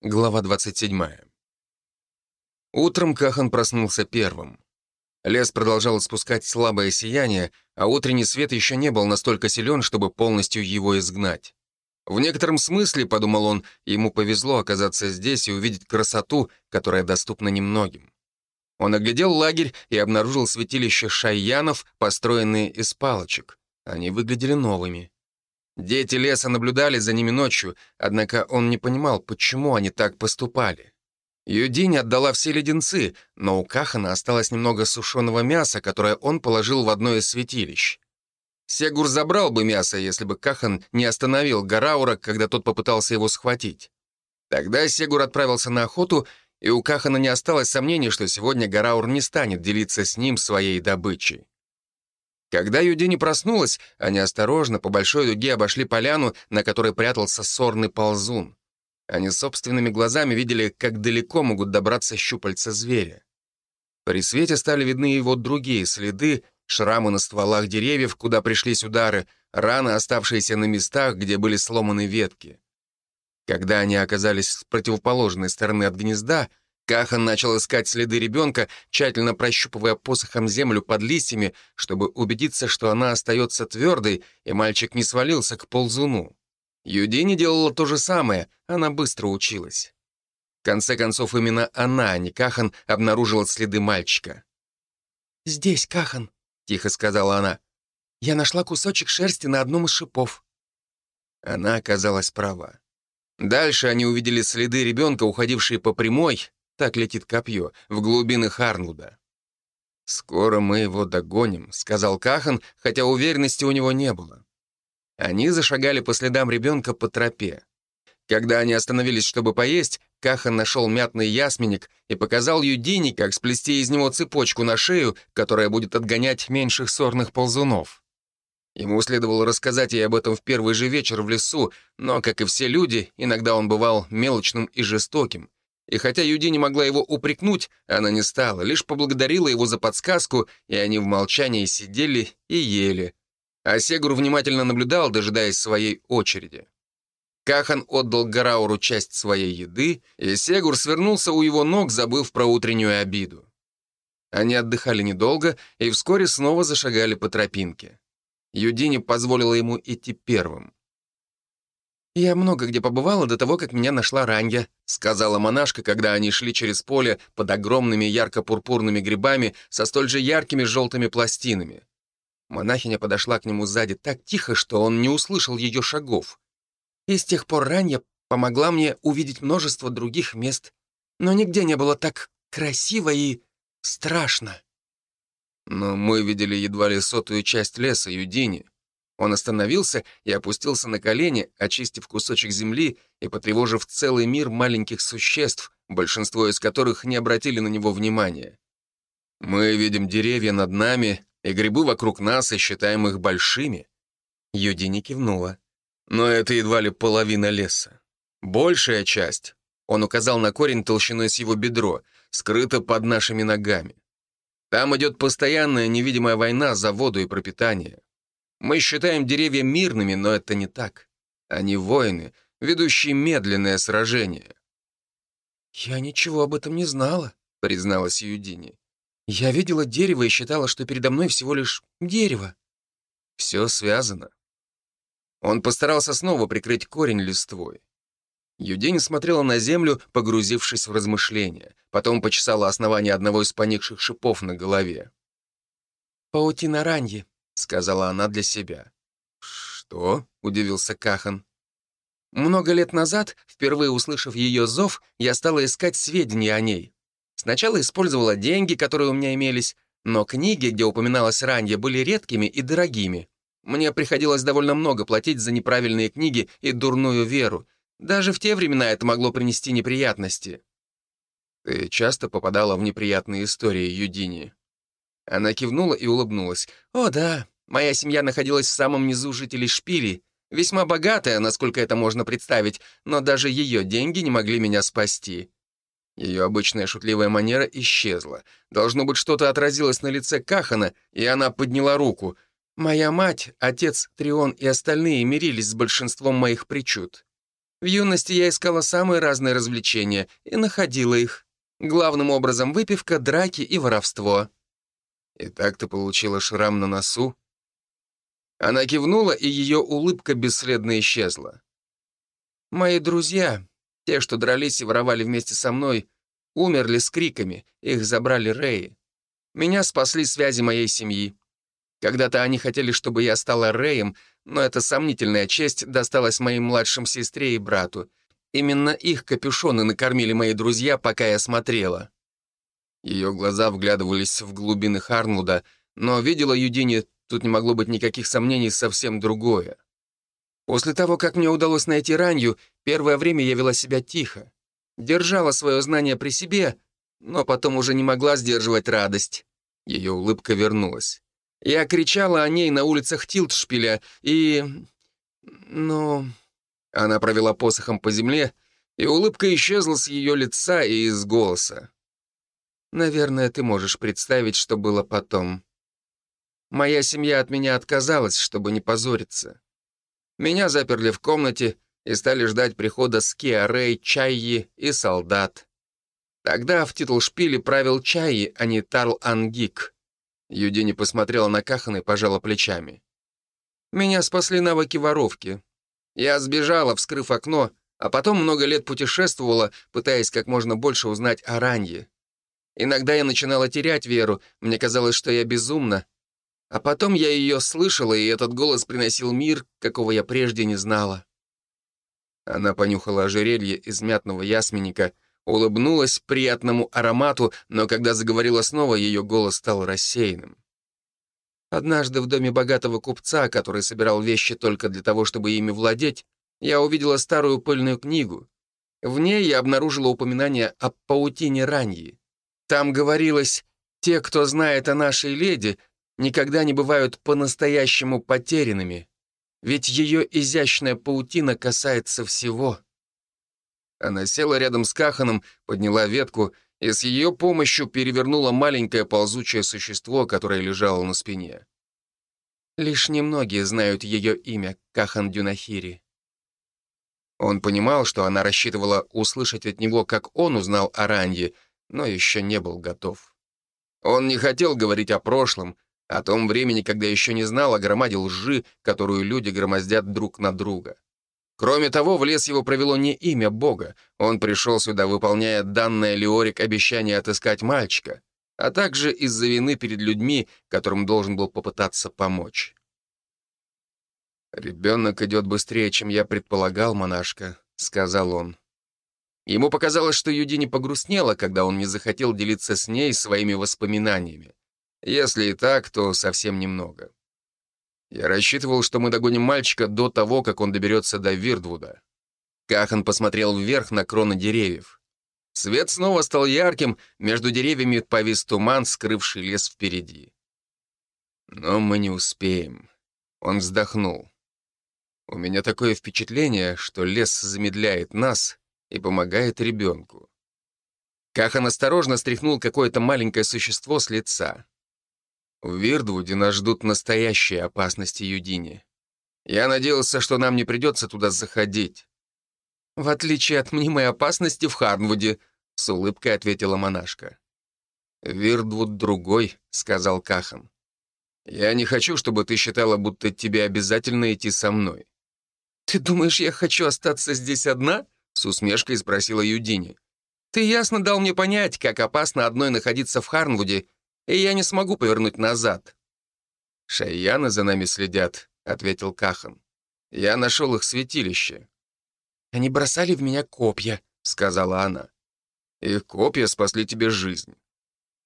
Глава 27. Утром Кахан проснулся первым. Лес продолжал испускать слабое сияние, а утренний свет еще не был настолько силен, чтобы полностью его изгнать. В некотором смысле, подумал он, ему повезло оказаться здесь и увидеть красоту, которая доступна немногим. Он оглядел лагерь и обнаружил святилище шайянов, построенные из палочек. Они выглядели новыми. Дети леса наблюдали за ними ночью, однако он не понимал, почему они так поступали. Юдинь отдала все леденцы, но у Кахана осталось немного сушеного мяса, которое он положил в одно из святилищ. Сегур забрал бы мясо, если бы Кахан не остановил Гараура, когда тот попытался его схватить. Тогда Сегур отправился на охоту, и у Кахана не осталось сомнений, что сегодня Гараур не станет делиться с ним своей добычей. Когда Юдини проснулась, они осторожно по большой дуге обошли поляну, на которой прятался сорный ползун. Они собственными глазами видели, как далеко могут добраться щупальца зверя. При свете стали видны его другие следы, шрамы на стволах деревьев, куда пришлись удары, раны, оставшиеся на местах, где были сломаны ветки. Когда они оказались с противоположной стороны от гнезда, Кахан начал искать следы ребенка, тщательно прощупывая посохом землю под листьями, чтобы убедиться, что она остается твердой, и мальчик не свалился к ползуну. Юдини делала то же самое, она быстро училась. В конце концов, именно она, а не Кахан, обнаружила следы мальчика. «Здесь, Кахан», — тихо сказала она. «Я нашла кусочек шерсти на одном из шипов». Она оказалась права. Дальше они увидели следы ребенка, уходившие по прямой, так летит копье, в глубины Харнвуда. «Скоро мы его догоним», — сказал Кахан, хотя уверенности у него не было. Они зашагали по следам ребенка по тропе. Когда они остановились, чтобы поесть, Кахан нашел мятный ясменник и показал Юдине, как сплести из него цепочку на шею, которая будет отгонять меньших сорных ползунов. Ему следовало рассказать ей об этом в первый же вечер в лесу, но, как и все люди, иногда он бывал мелочным и жестоким, и хотя Юди не могла его упрекнуть, она не стала, лишь поблагодарила его за подсказку, и они в молчании сидели и ели. А Сегур внимательно наблюдал, дожидаясь своей очереди. Кахан отдал Гарауру часть своей еды, и Сегур свернулся у его ног, забыв про утреннюю обиду. Они отдыхали недолго и вскоре снова зашагали по тропинке. Юдини позволила ему идти первым. «Я много где побывала до того, как меня нашла Ранья», сказала монашка, когда они шли через поле под огромными ярко-пурпурными грибами со столь же яркими желтыми пластинами. Монахиня подошла к нему сзади так тихо, что он не услышал ее шагов. «И с тех пор Ранья помогла мне увидеть множество других мест, но нигде не было так красиво и страшно». «Но мы видели едва ли сотую часть леса, Юдини», он остановился и опустился на колени, очистив кусочек земли и потревожив целый мир маленьких существ, большинство из которых не обратили на него внимания. Мы видим деревья над нами и грибы вокруг нас и считаем их большими. Юдини кивнула. Но это едва ли половина леса. Большая часть, он указал на корень толщиной с его бедро, скрыта под нашими ногами. Там идет постоянная невидимая война за воду и пропитание. Мы считаем деревья мирными, но это не так. Они воины, ведущие медленное сражение. «Я ничего об этом не знала», — призналась Юдини. «Я видела дерево и считала, что передо мной всего лишь дерево». «Все связано». Он постарался снова прикрыть корень листвой. Юдини смотрела на землю, погрузившись в размышления. Потом почесала основание одного из поникших шипов на голове. «Паутина раньи», — сказала она для себя. «Что?» — удивился Кахан. «Много лет назад, впервые услышав ее зов, я стала искать сведения о ней. Сначала использовала деньги, которые у меня имелись, но книги, где упоминалось ранее, были редкими и дорогими. Мне приходилось довольно много платить за неправильные книги и дурную веру. Даже в те времена это могло принести неприятности». «Ты часто попадала в неприятные истории, Юдини?» Она кивнула и улыбнулась. «О, да, моя семья находилась в самом низу жителей Шпили. Весьма богатая, насколько это можно представить, но даже ее деньги не могли меня спасти». Ее обычная шутливая манера исчезла. Должно быть, что-то отразилось на лице Кахана, и она подняла руку. «Моя мать, отец Трион и остальные мирились с большинством моих причуд. В юности я искала самые разные развлечения и находила их. Главным образом выпивка, драки и воровство. И так ты получила шрам на носу? Она кивнула, и ее улыбка бесследно исчезла. Мои друзья, те, что дрались и воровали вместе со мной, умерли с криками, их забрали Рэи. Меня спасли связи моей семьи. Когда-то они хотели, чтобы я стала Рэем, но эта сомнительная честь досталась моим младшим сестре и брату. Именно их капюшоны накормили мои друзья, пока я смотрела. Ее глаза вглядывались в глубины Харнвуда, но видела Юдини, тут не могло быть никаких сомнений, совсем другое. После того, как мне удалось найти ранью, первое время я вела себя тихо. Держала свое знание при себе, но потом уже не могла сдерживать радость. Ее улыбка вернулась. Я кричала о ней на улицах Тилтшпиля, и... ну... Она провела посохом по земле, и улыбка исчезла с ее лица и из голоса. Наверное, ты можешь представить, что было потом. Моя семья от меня отказалась, чтобы не позориться. Меня заперли в комнате и стали ждать прихода Скиарей, Чайи и солдат. Тогда в титул шпиле правил Чайи, а не Тарл Ангик. Юдини посмотрела на Кахан и пожала плечами. Меня спасли навыки воровки. Я сбежала, вскрыв окно, а потом много лет путешествовала, пытаясь как можно больше узнать о Ранье. Иногда я начинала терять веру, мне казалось, что я безумна. А потом я ее слышала, и этот голос приносил мир, какого я прежде не знала. Она понюхала ожерелье из мятного ясменника, улыбнулась приятному аромату, но когда заговорила снова, ее голос стал рассеянным. Однажды в доме богатого купца, который собирал вещи только для того, чтобы ими владеть, я увидела старую пыльную книгу. В ней я обнаружила упоминание о паутине раньи. Там говорилось, те, кто знает о нашей леди, никогда не бывают по-настоящему потерянными, ведь ее изящная паутина касается всего. Она села рядом с Каханом, подняла ветку и с ее помощью перевернула маленькое ползучее существо, которое лежало на спине. Лишь немногие знают ее имя, Кахан Дюнахири. Он понимал, что она рассчитывала услышать от него, как он узнал о Ранье, но еще не был готов. Он не хотел говорить о прошлом, о том времени, когда еще не знал о громаде лжи, которую люди громоздят друг на друга. Кроме того, в лес его провело не имя Бога. Он пришел сюда, выполняя данное Леорик обещание отыскать мальчика, а также из-за вины перед людьми, которым должен был попытаться помочь. «Ребенок идет быстрее, чем я предполагал, монашка», — сказал он. Ему показалось, что Юдини погрустнела, когда он не захотел делиться с ней своими воспоминаниями. Если и так, то совсем немного. Я рассчитывал, что мы догоним мальчика до того, как он доберется до Вирдвуда. Кахан посмотрел вверх на кроны деревьев. Свет снова стал ярким, между деревьями повис туман, скрывший лес впереди. Но мы не успеем. Он вздохнул. У меня такое впечатление, что лес замедляет нас, и помогает ребенку. Кахан осторожно стряхнул какое-то маленькое существо с лица. В Вирдвуде нас ждут настоящие опасности Юдини. Я надеялся, что нам не придется туда заходить. В отличие от мнимой опасности в Харнвуде, с улыбкой ответила монашка. «Вирдвуд другой», — сказал Кахан. «Я не хочу, чтобы ты считала, будто тебе обязательно идти со мной». «Ты думаешь, я хочу остаться здесь одна?» С усмешкой спросила Юдини. «Ты ясно дал мне понять, как опасно одной находиться в Харнвуде, и я не смогу повернуть назад». «Шайяны за нами следят», — ответил Кахан. «Я нашел их святилище». «Они бросали в меня копья», — сказала она. «Их копья спасли тебе жизнь.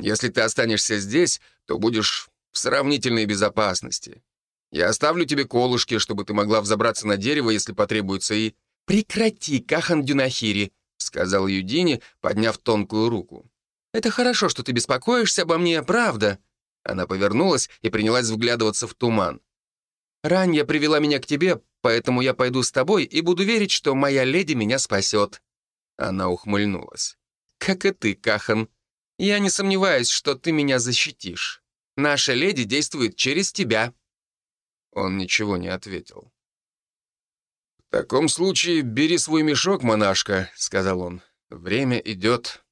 Если ты останешься здесь, то будешь в сравнительной безопасности. Я оставлю тебе колышки, чтобы ты могла взобраться на дерево, если потребуется, и «Прекрати, Кахан Дюнахири», — сказал Юдини, подняв тонкую руку. «Это хорошо, что ты беспокоишься обо мне, правда?» Она повернулась и принялась вглядываться в туман. «Ранья привела меня к тебе, поэтому я пойду с тобой и буду верить, что моя леди меня спасет». Она ухмыльнулась. «Как и ты, Кахан. Я не сомневаюсь, что ты меня защитишь. Наша леди действует через тебя». Он ничего не ответил. «В таком случае бери свой мешок, монашка», — сказал он. «Время идет».